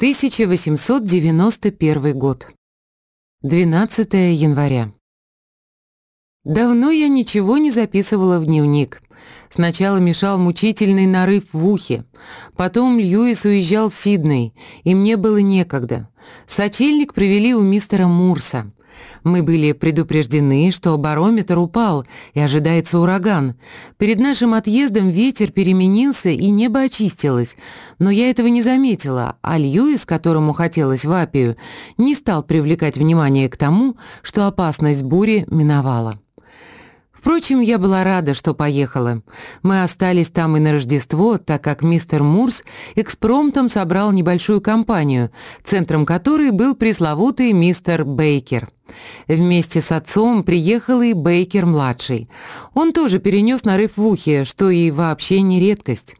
1891 год. 12 января. Давно я ничего не записывала в дневник. Сначала мешал мучительный нарыв в ухе. Потом Льюис уезжал в Сидней, и мне было некогда. Сочельник привели у мистера Мурса. Мы были предупреждены, что барометр упал и ожидается ураган. Перед нашим отъездом ветер переменился и небо очистилось, но я этого не заметила, а Льюис, которому хотелось в Апию, не стал привлекать внимание к тому, что опасность бури миновала. Впрочем, я была рада, что поехала. Мы остались там и на Рождество, так как мистер Мурс экспромтом собрал небольшую компанию, центром которой был пресловутый мистер Бейкер. Вместе с отцом приехал и Бейкер-младший. Он тоже перенес нарыв в ухе, что и вообще не редкость.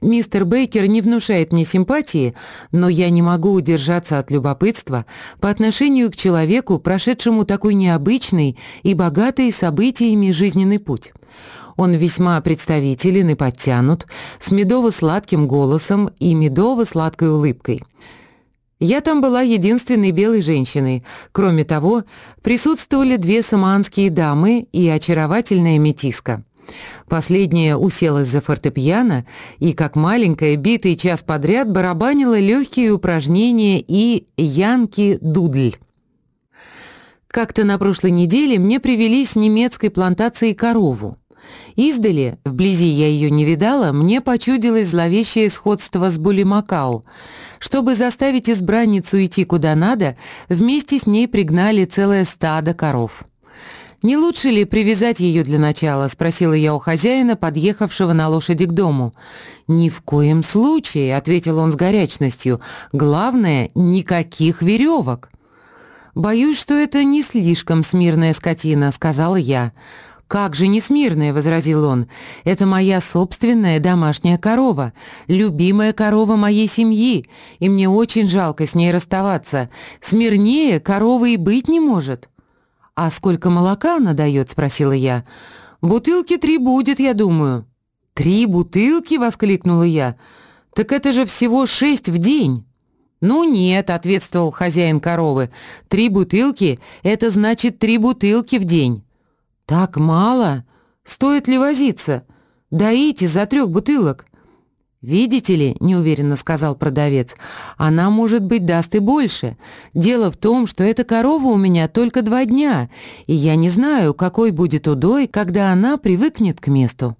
Мистер Бейкер не внушает мне симпатии, но я не могу удержаться от любопытства по отношению к человеку, прошедшему такой необычный и богатый событиями жизненный путь. Он весьма представителен и подтянут, с медово-сладким голосом и медово-сладкой улыбкой. Я там была единственной белой женщиной. Кроме того, присутствовали две саманские дамы и очаровательная метиска. Последняя уселась за фортепиано и, как маленькая, битый час подряд барабанила легкие упражнения и янки-дудль. Как-то на прошлой неделе мне привели с немецкой плантации корову. Издали, вблизи я ее не видала, мне почудилось зловещее сходство с Булимакау. Чтобы заставить избранницу идти куда надо, вместе с ней пригнали целое стадо коров. «Не лучше ли привязать ее для начала?» – спросила я у хозяина, подъехавшего на лошади к дому. «Ни в коем случае», – ответил он с горячностью. «Главное, никаких веревок». «Боюсь, что это не слишком смирная скотина», – сказала я. «Как же несмирная», — возразил он. «Это моя собственная домашняя корова, любимая корова моей семьи, и мне очень жалко с ней расставаться. Смирнее коровы и быть не может». «А сколько молока она дает?» — спросила я. «Бутылки три будет, я думаю». «Три бутылки?» — воскликнула я. «Так это же всего шесть в день». «Ну нет», — ответствовал хозяин коровы. «Три бутылки — это значит три бутылки в день». «Так мало? Стоит ли возиться? Доите за трех бутылок». «Видите ли», — неуверенно сказал продавец, — «она, может быть, даст и больше. Дело в том, что эта корова у меня только два дня, и я не знаю, какой будет удой, когда она привыкнет к месту».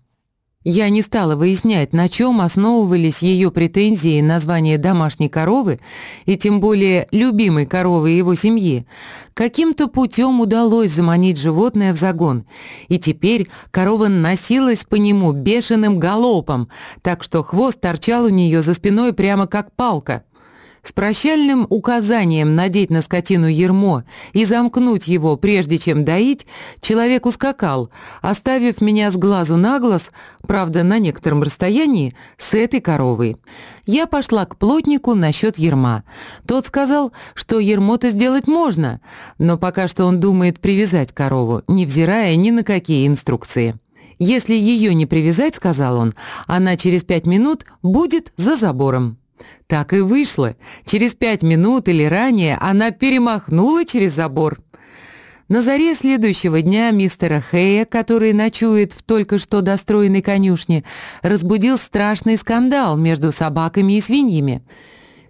Я не стала выяснять, на чем основывались ее претензии на звание домашней коровы и тем более любимой коровы его семьи. Каким-то путем удалось заманить животное в загон, и теперь корова носилась по нему бешеным галопом, так что хвост торчал у нее за спиной прямо как палка. С прощальным указанием надеть на скотину ермо и замкнуть его, прежде чем доить, человек ускакал, оставив меня с глазу на глаз, правда, на некотором расстоянии, с этой коровой. Я пошла к плотнику насчет ерма. Тот сказал, что ермо-то сделать можно, но пока что он думает привязать корову, невзирая ни на какие инструкции. Если ее не привязать, сказал он, она через пять минут будет за забором. Так и вышло. Через пять минут или ранее она перемахнула через забор. На заре следующего дня мистера Хэя, который ночует в только что достроенной конюшне, разбудил страшный скандал между собаками и свиньями.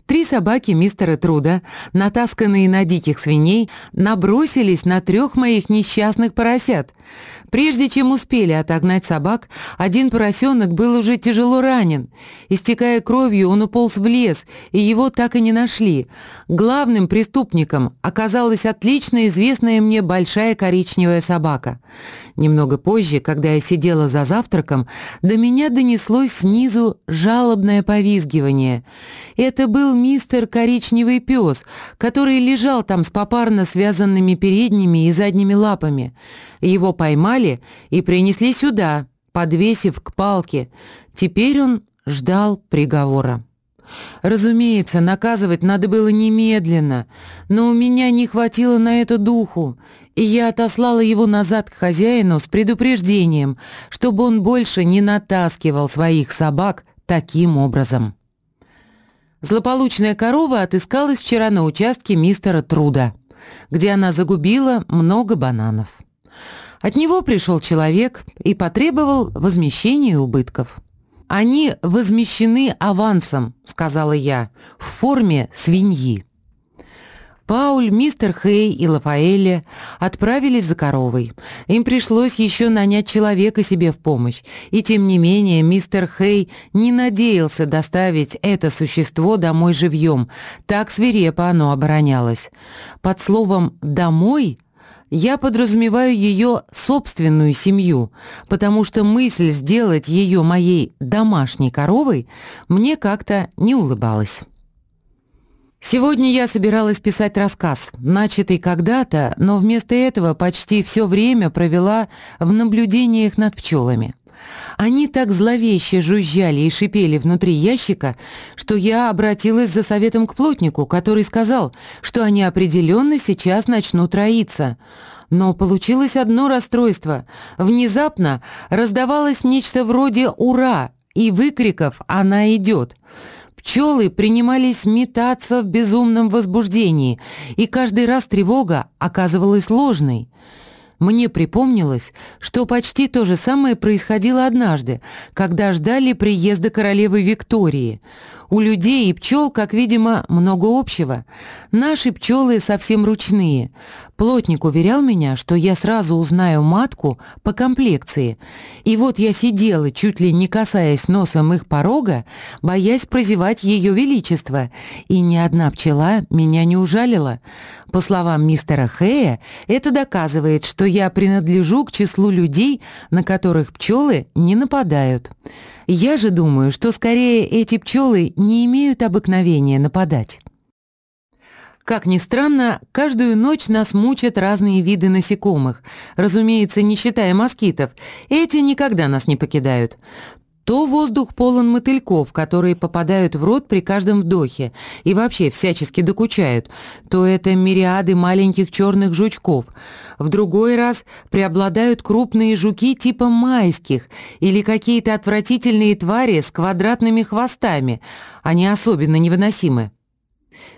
Три собаки мистера Труда, натасканные на диких свиней, набросились на трех моих несчастных поросят. Прежде чем успели отогнать собак, один поросенок был уже тяжело ранен. Истекая кровью, он уполз в лес, и его так и не нашли. Главным преступником оказалась отлично известная мне большая коричневая собака. Немного позже, когда я сидела за завтраком, до меня донеслось снизу жалобное повизгивание. Это был мистер коричневый пес, который лежал там с попарно связанными передними и задними лапами. Его поймали и принесли сюда, подвесив к палке. Теперь он ждал приговора. Разумеется, наказывать надо было немедленно, но у меня не хватило на это духу, и я отослала его назад к хозяину с предупреждением, чтобы он больше не натаскивал своих собак таким образом. Злополучная корова отыскалась вчера на участке мистера Труда, где она загубила много бананов. От него пришел человек и потребовал возмещения убытков. «Они возмещены авансом», — сказала я, — «в форме свиньи». Пауль, мистер Хей и Лафаэле отправились за коровой. Им пришлось еще нанять человека себе в помощь, и тем не менее мистер Хей не надеялся доставить это существо домой живьем, так свирепо оно оборонялось. Под словом «домой» я подразумеваю ее собственную семью, потому что мысль сделать ее моей домашней коровой мне как-то не улыбалась. Сегодня я собиралась писать рассказ, начатый когда-то, но вместо этого почти все время провела в наблюдениях над пчелами. Они так зловеще жужжали и шипели внутри ящика, что я обратилась за советом к плотнику, который сказал, что они определенно сейчас начнут роиться. Но получилось одно расстройство. Внезапно раздавалось нечто вроде «Ура!» и выкриков «Она идет!». Пчелы принимались метаться в безумном возбуждении, и каждый раз тревога оказывалась ложной. Мне припомнилось, что почти то же самое происходило однажды, когда ждали приезда королевы Виктории. У людей и пчел, как видимо, много общего. Наши пчелы совсем ручные. Плотник уверял меня, что я сразу узнаю матку по комплекции. И вот я сидела, чуть ли не касаясь носом их порога, боясь прозевать ее величество, и ни одна пчела меня не ужалила. По словам мистера Хэя, это доказывает, что я принадлежу к числу людей, на которых пчелы не нападают. Я же думаю, что скорее эти пчелы не имеют обыкновения нападать. Как ни странно, каждую ночь нас мучат разные виды насекомых. Разумеется, не считая москитов. Эти никогда нас не покидают. То воздух полон мотыльков, которые попадают в рот при каждом вдохе и вообще всячески докучают, то это мириады маленьких черных жучков. В другой раз преобладают крупные жуки типа майских или какие-то отвратительные твари с квадратными хвостами. Они особенно невыносимы.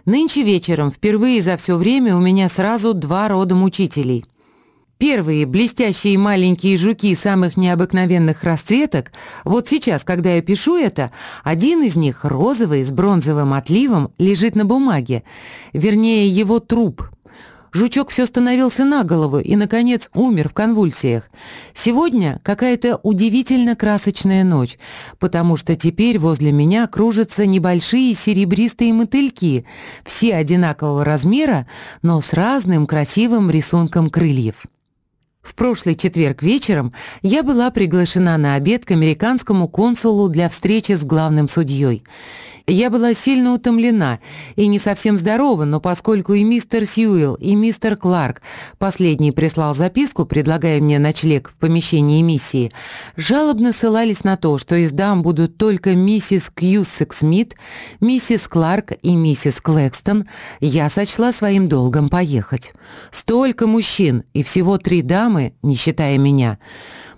Нынче вечером впервые за все время у меня сразу два рода мучителей – Первые блестящие маленькие жуки самых необыкновенных расцветок, вот сейчас, когда я пишу это, один из них, розовый, с бронзовым отливом, лежит на бумаге, вернее, его труп. Жучок все становился на голову и, наконец, умер в конвульсиях. Сегодня какая-то удивительно красочная ночь, потому что теперь возле меня кружатся небольшие серебристые мотыльки, все одинакового размера, но с разным красивым рисунком крыльев. В прошлый четверг вечером я была приглашена на обед к американскому консулу для встречи с главным судьей. Я была сильно утомлена и не совсем здорова, но поскольку и мистер Сьюэлл, и мистер Кларк, последний прислал записку, предлагая мне ночлег в помещении миссии, жалобно ссылались на то, что из дам будут только миссис Кьюсек Смит, миссис Кларк и миссис Клэкстон, я сочла своим долгом поехать. Столько мужчин и всего три дамы, не считая меня —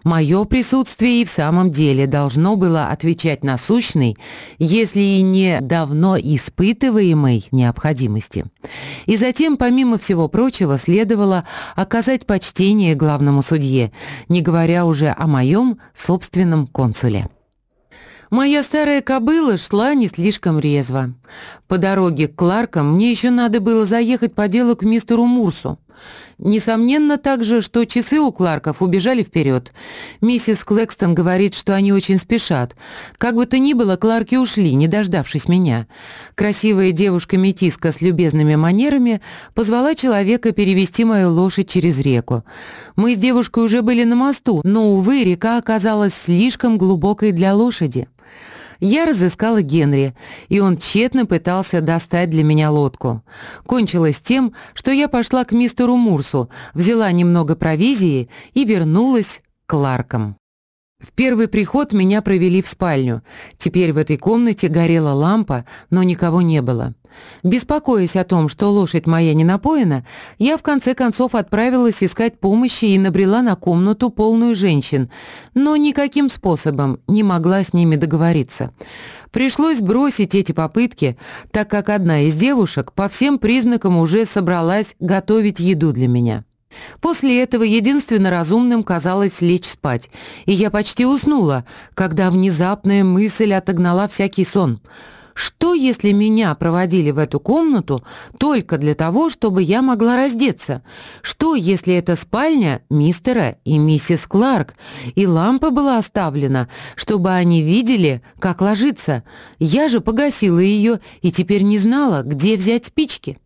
Мое присутствие и в самом деле должно было отвечать насущной, если и не давно испытываемой необходимости. И затем, помимо всего прочего, следовало оказать почтение главному судье, не говоря уже о моем собственном консуле. Моя старая кобыла шла не слишком резво. По дороге к Кларкам мне еще надо было заехать по делу к мистеру Мурсу. Несомненно также, что часы у Кларков убежали вперед. Миссис Клэкстон говорит, что они очень спешат. Как бы то ни было, Кларки ушли, не дождавшись меня. Красивая девушка-метиска с любезными манерами позвала человека перевести мою лошадь через реку. Мы с девушкой уже были на мосту, но, увы, река оказалась слишком глубокой для лошади. Я разыскала Генри, и он тщетно пытался достать для меня лодку. Кончилось тем, что я пошла к мистеру Мурсу, взяла немного провизии и вернулась к Ларкам. В первый приход меня провели в спальню. Теперь в этой комнате горела лампа, но никого не было. Беспокоясь о том, что лошадь моя не напоена, я в конце концов отправилась искать помощи и набрела на комнату полную женщин, но никаким способом не могла с ними договориться. Пришлось бросить эти попытки, так как одна из девушек по всем признакам уже собралась готовить еду для меня. После этого единственно разумным казалось лечь спать, и я почти уснула, когда внезапная мысль отогнала всякий сон. Что, если меня проводили в эту комнату только для того, чтобы я могла раздеться? Что, если это спальня мистера и миссис Кларк, и лампа была оставлена, чтобы они видели, как ложиться? Я же погасила ее и теперь не знала, где взять спички.